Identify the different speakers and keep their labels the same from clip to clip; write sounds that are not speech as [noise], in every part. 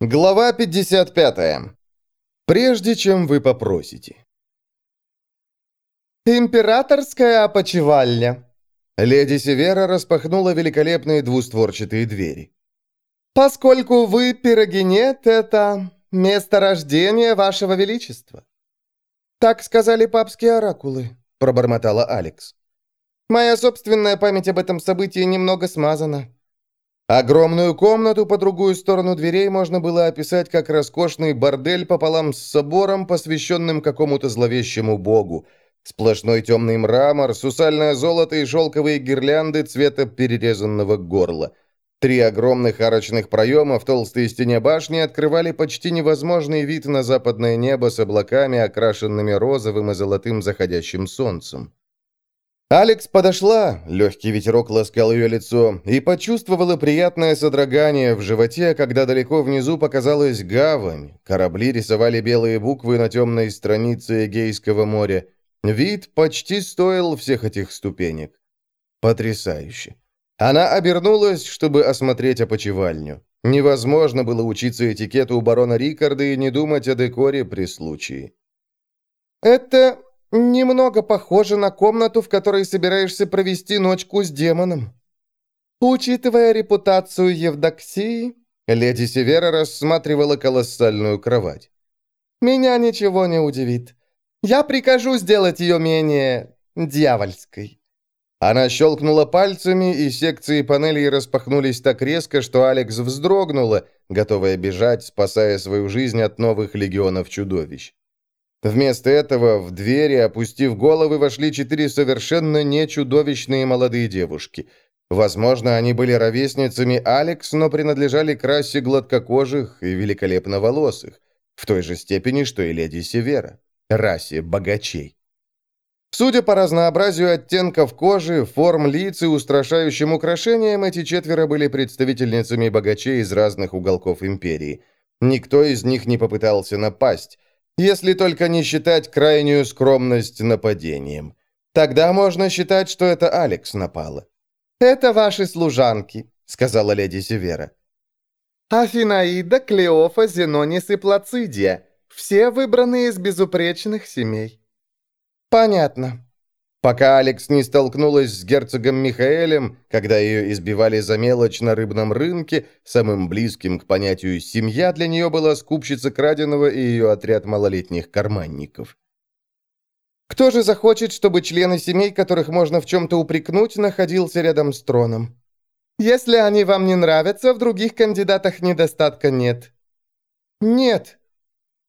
Speaker 1: Глава 55. Прежде чем вы попросите.
Speaker 2: «Императорская опочивальня!»
Speaker 1: Леди Севера распахнула великолепные двустворчатые двери.
Speaker 2: «Поскольку вы пирогенет, это место рождения вашего величества».
Speaker 1: «Так сказали папские оракулы», — пробормотала Алекс.
Speaker 2: «Моя собственная память об этом событии немного смазана».
Speaker 1: Огромную комнату по другую сторону дверей можно было описать как роскошный бордель пополам с собором, посвященным какому-то зловещему богу. Сплошной темный мрамор, сусальное золото и шелковые гирлянды цвета перерезанного горла. Три огромных арочных проема в толстой стене башни открывали почти невозможный вид на западное небо с облаками, окрашенными розовым и золотым заходящим солнцем. Алекс подошла, легкий ветерок ласкал ее лицо, и почувствовала приятное содрогание в животе, когда далеко внизу показалась гавань. Корабли рисовали белые буквы на темной странице Эгейского моря. Вид почти стоил всех этих ступенек. Потрясающе. Она обернулась, чтобы осмотреть опочивальню. Невозможно было учиться этикету у барона Рикарда и не думать о декоре при случае.
Speaker 2: «Это Немного похоже на комнату, в которой собираешься провести ночку с демоном. Учитывая репутацию Евдоксии, леди Севера рассматривала колоссальную кровать. Меня ничего не удивит. Я прикажу сделать ее менее дьявольской.
Speaker 1: Она щелкнула пальцами, и секции панелей распахнулись так резко, что Алекс вздрогнула, готовая бежать, спасая свою жизнь от новых легионов чудовищ. Вместо этого в двери, опустив головы, вошли четыре совершенно нечудовищные молодые девушки. Возможно, они были ровесницами Алекс, но принадлежали к расе гладкокожих и великолепно волосых, в той же степени, что и леди Севера, расе богачей. Судя по разнообразию оттенков кожи, форм лиц и устрашающим украшениям, эти четверо были представительницами богачей из разных уголков империи. Никто из них не попытался напасть, если только не считать крайнюю скромность нападением. Тогда можно считать, что это Алекс напала.
Speaker 2: «Это ваши служанки», — сказала леди Севера. «Афинаида, Клеофа, Зенонис и Плацидия. Все выбранные из безупречных семей».
Speaker 1: «Понятно», Пока Алекс не столкнулась с герцогом Михаэлем, когда ее избивали за мелочь на рыбном рынке, самым близким к понятию «семья» для нее была скупщица краденого и ее отряд малолетних карманников.
Speaker 2: Кто же захочет, чтобы члены семей, которых можно в чем-то упрекнуть, находился рядом с троном? Если они вам не нравятся, в других кандидатах недостатка нет.
Speaker 1: Нет,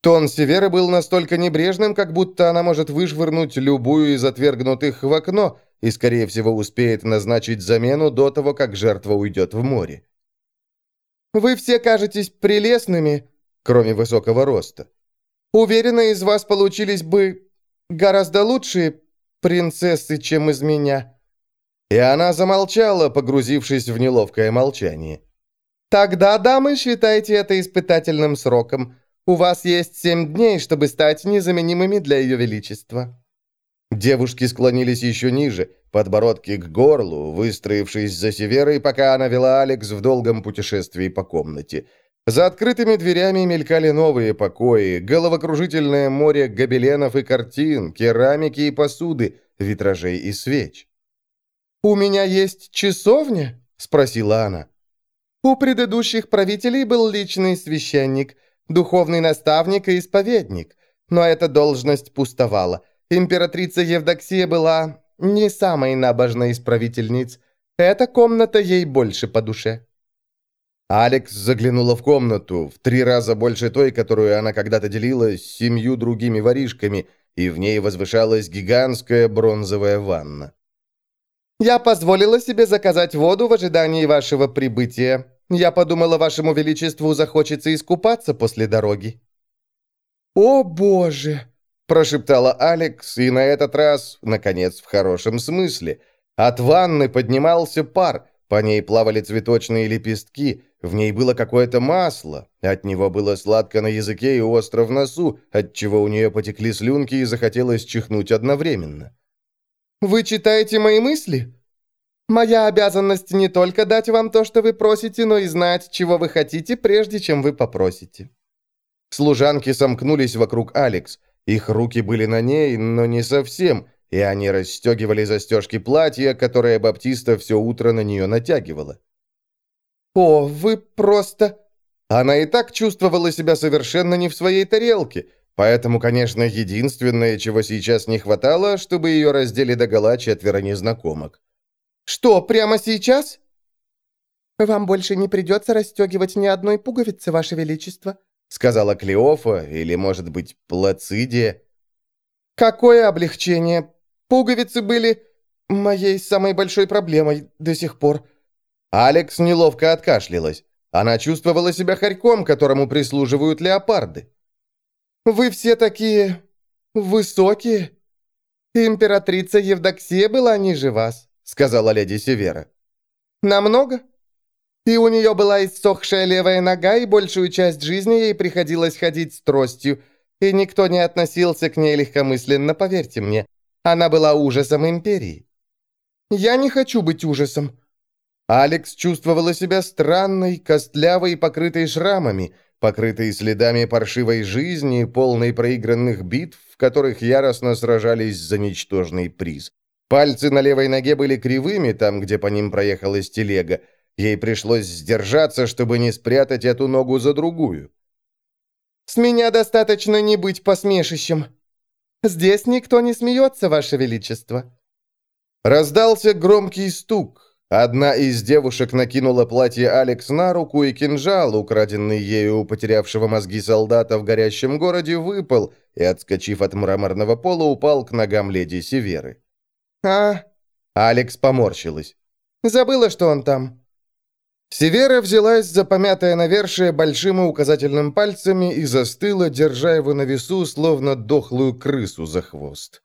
Speaker 1: Тон Севера был настолько небрежным, как будто она может вышвырнуть любую из отвергнутых в окно и, скорее всего, успеет назначить замену до того, как жертва уйдет в море.
Speaker 2: «Вы все кажетесь прелестными, кроме высокого роста. Уверена, из вас получились бы гораздо лучшие принцессы, чем из меня».
Speaker 1: И она замолчала, погрузившись в неловкое молчание.
Speaker 2: «Тогда, дамы, считайте это испытательным сроком. У вас есть семь дней, чтобы стать незаменимыми для Ее Величества».
Speaker 1: Девушки склонились еще ниже, подбородки к горлу, выстроившись за Северой, пока она вела Алекс в долгом путешествии по комнате. За открытыми дверями мелькали новые покои, головокружительное море гобеленов и картин, керамики и посуды, витражей и свеч.
Speaker 2: «У меня есть часовня?» — спросила она. «У предыдущих правителей был личный священник — духовный наставник и исповедник. Но эта должность пустовала. Императрица Евдоксия была не самой набожной из. Эта комната ей больше по душе.
Speaker 1: Алекс заглянула в комнату, в три раза больше той, которую она когда-то делила с семью другими воришками, и в ней возвышалась гигантская бронзовая ванна.
Speaker 2: «Я позволила себе заказать воду в ожидании вашего прибытия», я подумала, вашему величеству захочется искупаться после дороги».
Speaker 1: «О, боже!» – прошептала Алекс, и на этот раз, наконец, в хорошем смысле. От ванны поднимался пар, по ней плавали цветочные лепестки, в ней было какое-то масло, от него было сладко на языке и остро в носу, отчего у нее потекли слюнки и захотелось чихнуть одновременно.
Speaker 2: «Вы читаете мои мысли?» Моя обязанность не только дать вам то, что вы просите, но и знать, чего вы хотите, прежде чем вы попросите».
Speaker 1: Служанки сомкнулись вокруг Алекс. Их руки были на ней, но не совсем, и они расстегивали застежки платья, которое Баптиста все утро на нее натягивала.
Speaker 2: «О, вы просто...»
Speaker 1: Она и так чувствовала себя совершенно не в своей тарелке, поэтому, конечно, единственное, чего сейчас не хватало, чтобы ее раздели догола четверо незнакомок.
Speaker 2: «Что, прямо сейчас?» «Вам больше не придется расстегивать ни одной пуговицы, Ваше Величество»,
Speaker 1: сказала Клеофа, или, может быть, Плацидия.
Speaker 2: «Какое облегчение! Пуговицы были моей самой большой проблемой до сих пор».
Speaker 1: Алекс неловко откашлялась. Она чувствовала себя хорьком, которому прислуживают леопарды.
Speaker 2: «Вы все такие... высокие. Императрица Евдоксия была ниже вас», — сказала леди Севера. «Намного?» И у нее была иссохшая левая нога, и большую часть жизни ей приходилось ходить с тростью, и никто не относился к ней легкомысленно, поверьте мне. Она была ужасом империи. Я не хочу быть ужасом.
Speaker 1: Алекс чувствовала себя странной, костлявой покрытой шрамами, покрытой следами паршивой жизни, полной проигранных битв, в которых яростно сражались за ничтожный приз. Пальцы на левой ноге были кривыми, там, где по ним проехалась телега, Ей пришлось сдержаться, чтобы не спрятать эту ногу за другую.
Speaker 2: «С меня достаточно не быть посмешищем. Здесь никто не смеется, Ваше Величество».
Speaker 1: Раздался громкий стук. Одна из девушек накинула платье Алекс на руку, и кинжал, украденный ею у потерявшего мозги солдата в горящем городе, выпал и, отскочив от мраморного пола, упал к ногам леди Северы.
Speaker 2: «А...»
Speaker 1: Алекс поморщилась.
Speaker 2: «Забыла, что он там».
Speaker 1: Севера взялась за помятое навершие большим и указательным пальцами и застыла, держа его на весу, словно дохлую крысу за хвост.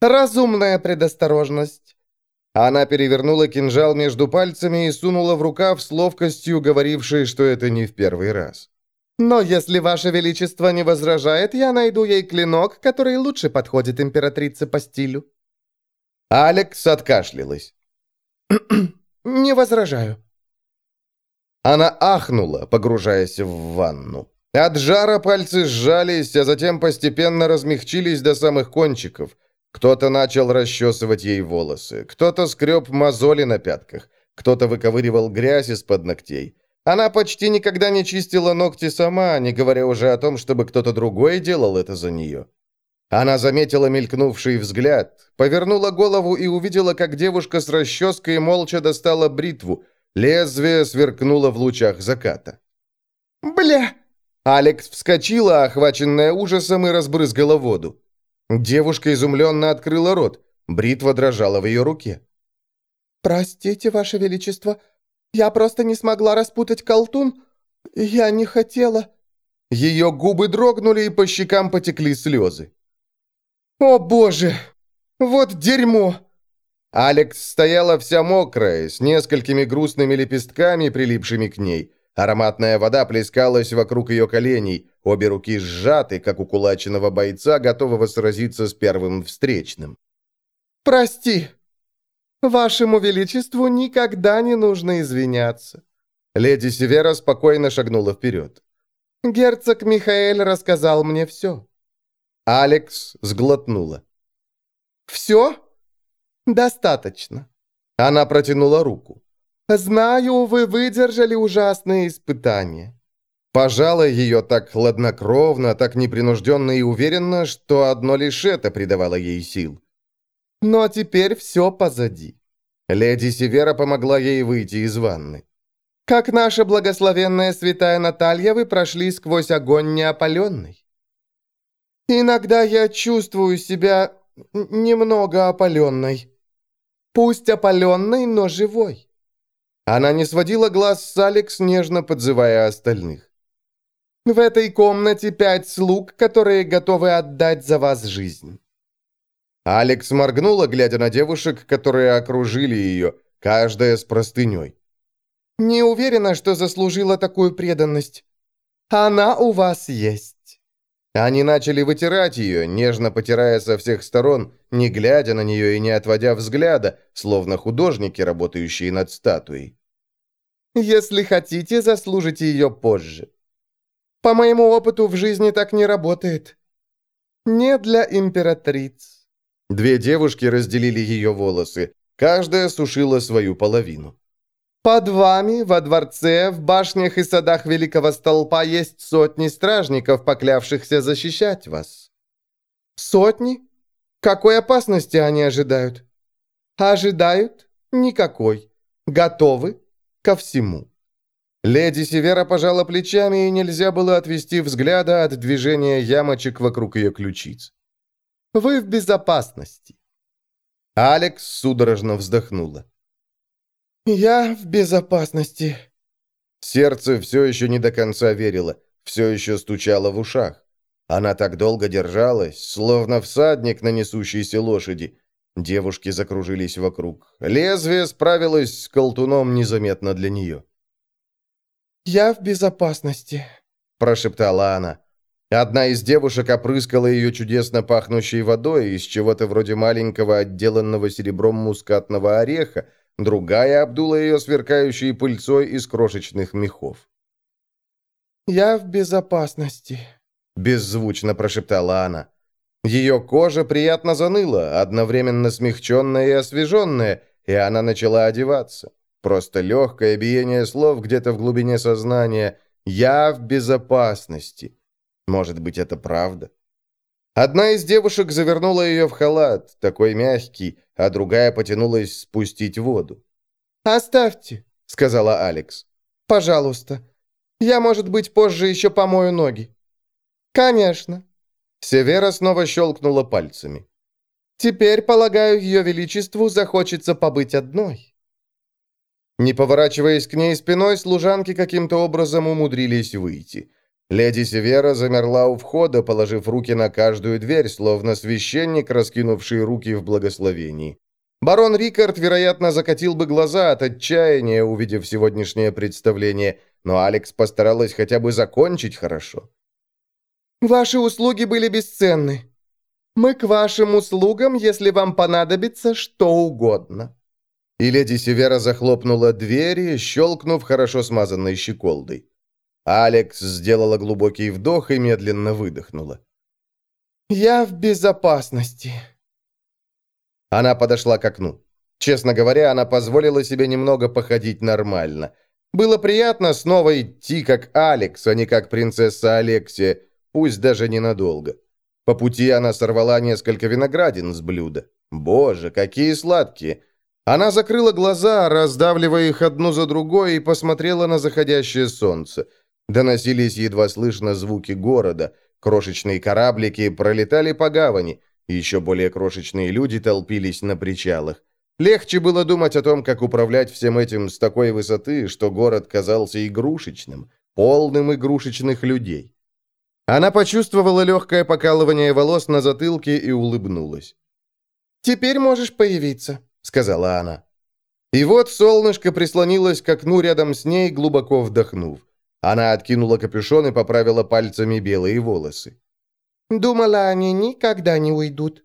Speaker 2: «Разумная предосторожность!»
Speaker 1: Она перевернула кинжал между пальцами и сунула в рукав с ловкостью, говорившей, что это не в первый раз.
Speaker 2: «Но если Ваше Величество не возражает, я найду ей клинок, который лучше подходит императрице по стилю».
Speaker 1: Алекс откашлялась. [clears throat]
Speaker 2: «Не возражаю».
Speaker 1: Она ахнула, погружаясь в ванну. От жара пальцы сжались, а затем постепенно размягчились до самых кончиков. Кто-то начал расчесывать ей волосы, кто-то скреб мозоли на пятках, кто-то выковыривал грязь из-под ногтей. Она почти никогда не чистила ногти сама, не говоря уже о том, чтобы кто-то другой делал это за нее. Она заметила мелькнувший взгляд, повернула голову и увидела, как девушка с расческой молча достала бритву, Лезвие сверкнуло в лучах заката.
Speaker 2: «Бля!»
Speaker 1: Алекс вскочила, охваченная ужасом, и разбрызгала воду. Девушка изумленно открыла рот. Бритва дрожала в ее руке.
Speaker 2: «Простите, Ваше Величество, я просто не смогла распутать колтун. Я не хотела...»
Speaker 1: Ее губы дрогнули, и по щекам потекли слезы.
Speaker 2: «О, Боже! Вот дерьмо!»
Speaker 1: Алекс стояла вся мокрая, с несколькими грустными лепестками, прилипшими к ней. Ароматная вода плескалась вокруг ее коленей, обе руки сжаты, как у кулаченного бойца, готового сразиться с первым встречным.
Speaker 2: «Прости, вашему величеству никогда не нужно извиняться».
Speaker 1: Леди Севера спокойно шагнула вперед.
Speaker 2: «Герцог Михаэль рассказал мне все».
Speaker 1: Алекс сглотнула.
Speaker 2: «Все?» «Достаточно».
Speaker 1: Она протянула руку.
Speaker 2: «Знаю, вы выдержали ужасные испытания».
Speaker 1: Пожала ее так хладнокровно, так непринужденно и уверенно, что одно лишь это придавало ей сил.
Speaker 2: «Но теперь все позади».
Speaker 1: Леди Севера помогла ей выйти из ванны.
Speaker 2: «Как наша благословенная святая Наталья, вы прошли сквозь огонь неопаленный. Иногда я чувствую себя немного опаленной». Пусть опаленный, но живой».
Speaker 1: Она не сводила глаз с Алекс, нежно подзывая остальных.
Speaker 2: «В этой комнате пять слуг, которые готовы отдать за вас жизнь».
Speaker 1: Алекс моргнула, глядя на девушек, которые окружили ее, каждая с простыней.
Speaker 2: «Не уверена, что заслужила такую преданность. Она у вас есть».
Speaker 1: Они начали вытирать ее, нежно потирая со всех сторон, не глядя на нее и не отводя взгляда, словно художники, работающие над статуей.
Speaker 2: «Если хотите, заслужите ее позже. По моему опыту, в жизни так не работает. Не для императриц».
Speaker 1: Две девушки разделили ее волосы. Каждая сушила свою половину.
Speaker 2: Под вами, во дворце, в башнях и садах Великого Столпа есть сотни стражников, поклявшихся защищать вас. Сотни? Какой опасности они ожидают? Ожидают? Никакой. Готовы? Ко всему.
Speaker 1: Леди Севера пожала плечами, и нельзя было отвести взгляда от движения ямочек вокруг ее ключиц.
Speaker 2: «Вы в безопасности».
Speaker 1: Алекс судорожно вздохнула.
Speaker 2: «Я в безопасности».
Speaker 1: Сердце все еще не до конца верило, все еще стучало в ушах. Она так долго держалась, словно всадник на несущейся лошади. Девушки закружились вокруг. Лезвие справилось с колтуном незаметно для нее.
Speaker 2: «Я в безопасности», –
Speaker 1: прошептала она. Одна из девушек опрыскала ее чудесно пахнущей водой из чего-то вроде маленького отделанного серебром мускатного ореха, Другая обдула ее сверкающей пыльцой из крошечных мехов.
Speaker 2: «Я в безопасности», —
Speaker 1: беззвучно прошептала она. Ее кожа приятно заныла, одновременно смягченная и освеженная, и она начала одеваться. Просто легкое биение слов где-то в глубине сознания «Я в безопасности». Может быть, это правда? Одна из девушек завернула ее в халат, такой мягкий, а другая потянулась спустить воду.
Speaker 2: «Оставьте», — сказала Алекс. «Пожалуйста. Я, может быть, позже еще помою ноги». «Конечно».
Speaker 1: Севера снова щелкнула пальцами.
Speaker 2: «Теперь, полагаю, ее величеству захочется побыть одной».
Speaker 1: Не поворачиваясь к ней спиной, служанки каким-то образом умудрились выйти. Леди Севера замерла у входа, положив руки на каждую дверь, словно священник, раскинувший руки в благословении. Барон Рикард, вероятно, закатил бы глаза от отчаяния, увидев сегодняшнее представление, но Алекс постаралась хотя бы закончить хорошо.
Speaker 2: «Ваши услуги были бесценны. Мы к вашим услугам, если вам понадобится что угодно».
Speaker 1: И леди Севера захлопнула двери, щелкнув хорошо смазанной щеколдой. Алекс сделала глубокий вдох и медленно выдохнула.
Speaker 2: «Я в безопасности».
Speaker 1: Она подошла к окну. Честно говоря, она позволила себе немного походить нормально. Было приятно снова идти как Алекс, а не как принцесса Алексия, пусть даже ненадолго. По пути она сорвала несколько виноградин с блюда. Боже, какие сладкие! Она закрыла глаза, раздавливая их одну за другой, и посмотрела на заходящее солнце – Доносились едва слышно звуки города. Крошечные кораблики пролетали по гавани. Еще более крошечные люди толпились на причалах. Легче было думать о том, как управлять всем этим с такой высоты, что город казался игрушечным, полным игрушечных людей. Она почувствовала легкое покалывание волос на затылке и улыбнулась.
Speaker 2: «Теперь можешь появиться», — сказала она.
Speaker 1: И вот солнышко прислонилось к окну рядом с ней, глубоко вдохнув. Она откинула капюшон и поправила пальцами белые волосы.
Speaker 2: «Думала, они никогда не уйдут».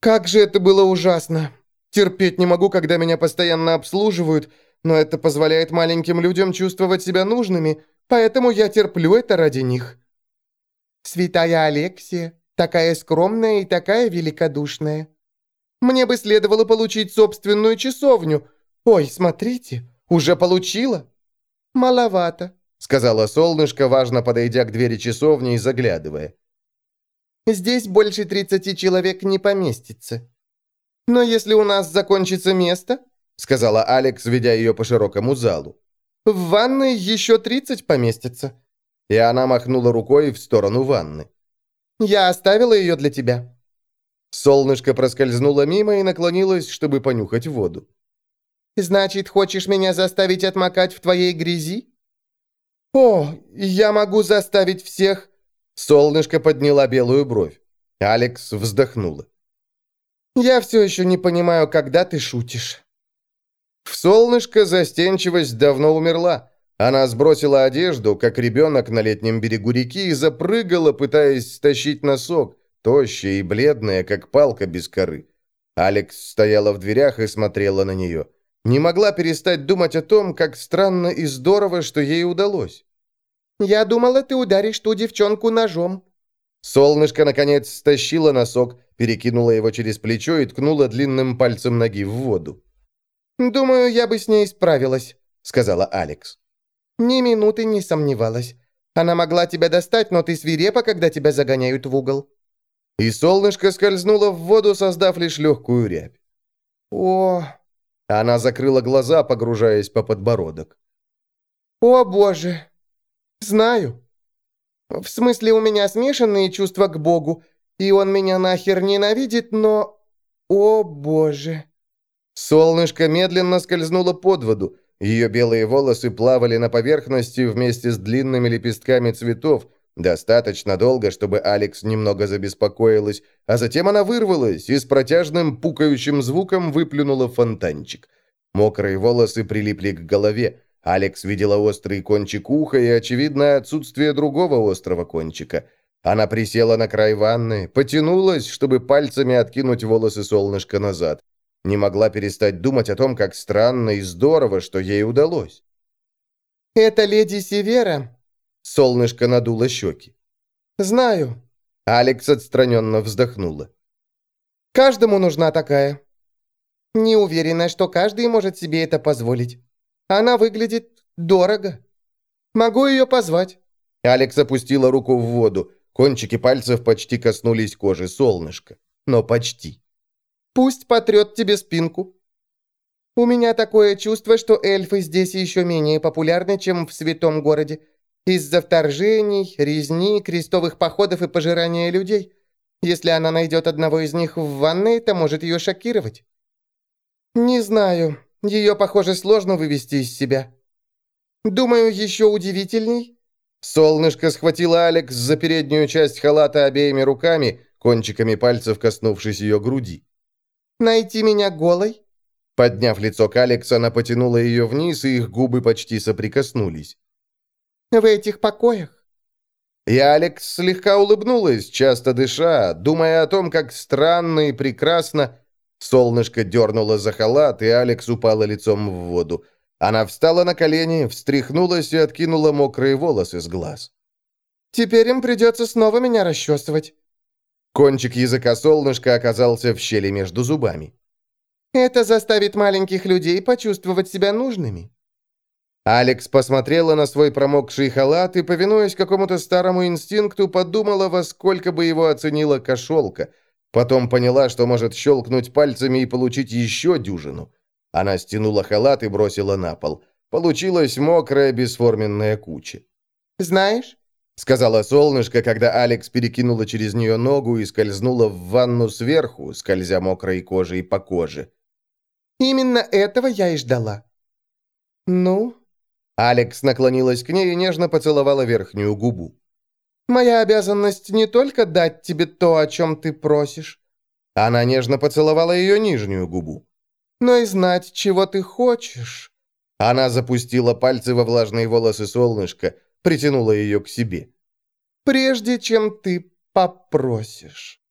Speaker 2: «Как же это было ужасно! Терпеть не могу, когда меня постоянно обслуживают, но это позволяет маленьким людям чувствовать себя нужными, поэтому я терплю это ради них». «Святая Алексия, такая скромная и такая великодушная. Мне бы следовало получить собственную часовню. Ой, смотрите, уже получила. Маловато
Speaker 1: сказала солнышко, важно подойдя к двери часовни и заглядывая.
Speaker 2: «Здесь больше тридцати человек не поместится. Но если у нас закончится место, сказала Алекс, ведя ее по широкому залу, в ванной еще тридцать поместится».
Speaker 1: И она махнула рукой в сторону ванны.
Speaker 2: «Я оставила ее для тебя».
Speaker 1: Солнышко проскользнуло мимо и наклонилось, чтобы понюхать воду.
Speaker 2: «Значит, хочешь меня заставить отмокать в твоей грязи?» «О, я могу заставить всех...»
Speaker 1: Солнышко подняла белую бровь. Алекс вздохнула.
Speaker 2: «Я все еще не понимаю, когда ты шутишь».
Speaker 1: В солнышко застенчивость давно умерла. Она сбросила одежду, как ребенок на летнем берегу реки, и запрыгала, пытаясь стащить носок, тощая и бледная, как палка без коры. Алекс стояла в дверях и смотрела на нее. Не могла перестать думать о том, как странно и здорово, что ей удалось.
Speaker 2: «Я думала, ты ударишь ту девчонку ножом».
Speaker 1: Солнышко, наконец, стащило носок, перекинула его через плечо и ткнула длинным пальцем ноги в воду.
Speaker 2: «Думаю, я бы с ней справилась», — сказала Алекс. «Ни минуты не сомневалась. Она могла тебя достать, но ты свирепа, когда тебя загоняют в угол».
Speaker 1: И солнышко скользнуло в воду, создав лишь легкую рябь.
Speaker 2: «О...»
Speaker 1: Она закрыла глаза, погружаясь по подбородок.
Speaker 2: «О, боже! Знаю. В смысле, у меня смешанные чувства к Богу, и он меня нахер ненавидит, но... О, боже!»
Speaker 1: Солнышко медленно скользнуло под воду. Ее белые волосы плавали на поверхности вместе с длинными лепестками цветов, достаточно долго, чтобы Алекс немного забеспокоилась, а затем она вырвалась и с протяжным пукающим звуком выплюнула фонтанчик. Мокрые волосы прилипли к голове. Алекс видела острый кончик уха и очевидное отсутствие другого острого кончика. Она присела на край ванны, потянулась, чтобы пальцами откинуть волосы солнышка назад. Не могла перестать думать о том, как странно и здорово, что ей удалось.
Speaker 2: «Это леди Севера?»
Speaker 1: Солнышко надуло щеки.
Speaker 2: «Знаю».
Speaker 1: Алекс отстраненно вздохнула.
Speaker 2: «Каждому нужна такая. Не уверена, что каждый может себе это позволить. Она выглядит дорого. Могу ее позвать».
Speaker 1: Алекс опустила руку в воду. Кончики пальцев почти коснулись кожи солнышка. Но почти.
Speaker 2: Пусть потрет тебе спинку. У меня такое чувство, что эльфы здесь еще менее популярны, чем в святом городе. Из-за вторжений, резни, крестовых походов и пожирания людей. Если она найдет одного из них в ванной, это может ее шокировать. Не знаю. Ее, похоже, сложно вывести из себя. Думаю, еще удивительней.
Speaker 1: Солнышко схватило Алекс за переднюю часть халата обеими руками, кончиками пальцев коснувшись ее груди.
Speaker 2: Найти меня голой?»
Speaker 1: Подняв лицо к Алекс, она потянула ее вниз, и их губы почти соприкоснулись.
Speaker 2: «В этих покоях?»
Speaker 1: И Алекс слегка улыбнулась, часто дыша, думая о том, как странно и прекрасно. Солнышко дернуло за халат, и Алекс упала лицом в воду. Она встала на колени, встряхнулась и откинула мокрые волосы с глаз.
Speaker 2: «Теперь им придется снова меня расчесывать».
Speaker 1: Кончик языка солнышка оказался в щели между зубами.
Speaker 2: «Это заставит маленьких людей почувствовать себя нужными».
Speaker 1: Алекс посмотрела на свой промокший халат и, повинуясь какому-то старому инстинкту, подумала, во сколько бы его оценила кошелка. Потом поняла, что может щелкнуть пальцами и получить еще дюжину. Она стянула халат и бросила на пол. Получилась мокрая бесформенная куча.
Speaker 2: «Знаешь, —
Speaker 1: сказала солнышко, когда Алекс перекинула через нее ногу и скользнула в ванну сверху, скользя мокрой кожей по коже.
Speaker 2: «Именно этого я и ждала». «Ну?»
Speaker 1: Алекс наклонилась к ней и нежно поцеловала верхнюю губу.
Speaker 2: «Моя обязанность не только дать тебе то, о чем ты просишь».
Speaker 1: Она нежно поцеловала ее нижнюю губу.
Speaker 2: «Но и знать, чего ты хочешь».
Speaker 1: Она запустила пальцы во влажные волосы солнышка, притянула ее к себе.
Speaker 2: «Прежде чем ты попросишь».